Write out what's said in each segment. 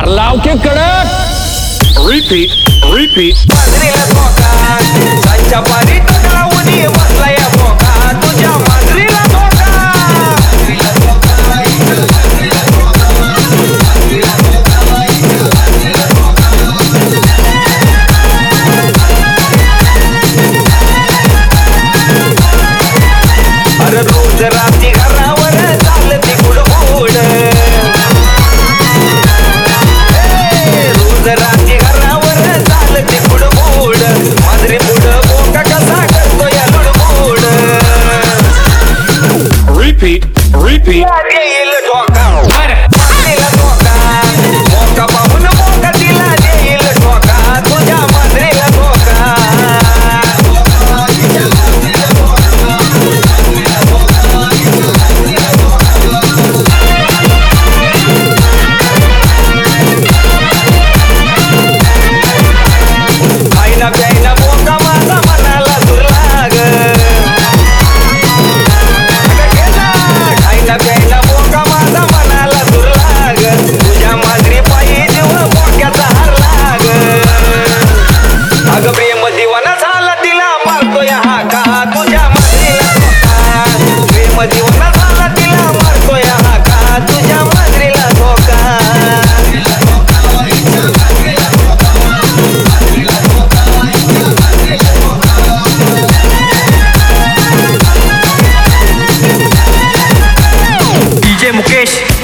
अर लाव के कडक. Repeat repeat बाजरीला धोका सांच्या पाणी टाकला उनी बसला या धोका तुझ्या बाजरीला धोका. अरे रोज रात repeat, repeat. दिवाना झाला तिला मारतोय हा का? तुझ्या मांजरीला प्रेम दिवाना झाला तिला मारतोय हा का? तुझ्या मांजरीला धोका.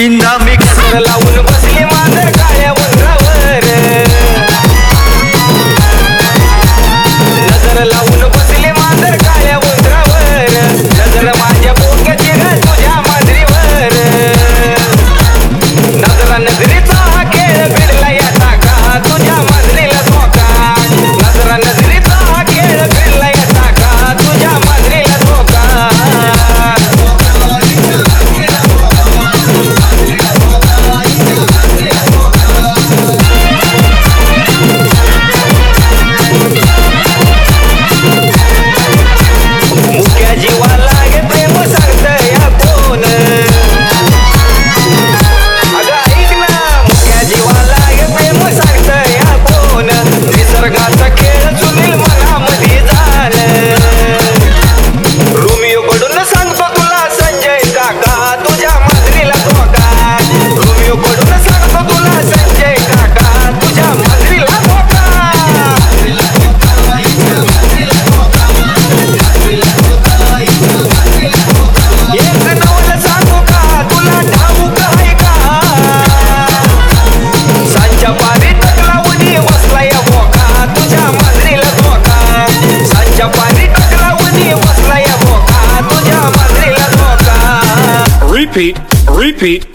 इन द मिक्स लावून बसले repeat, repeat.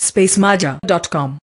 spacemaja.com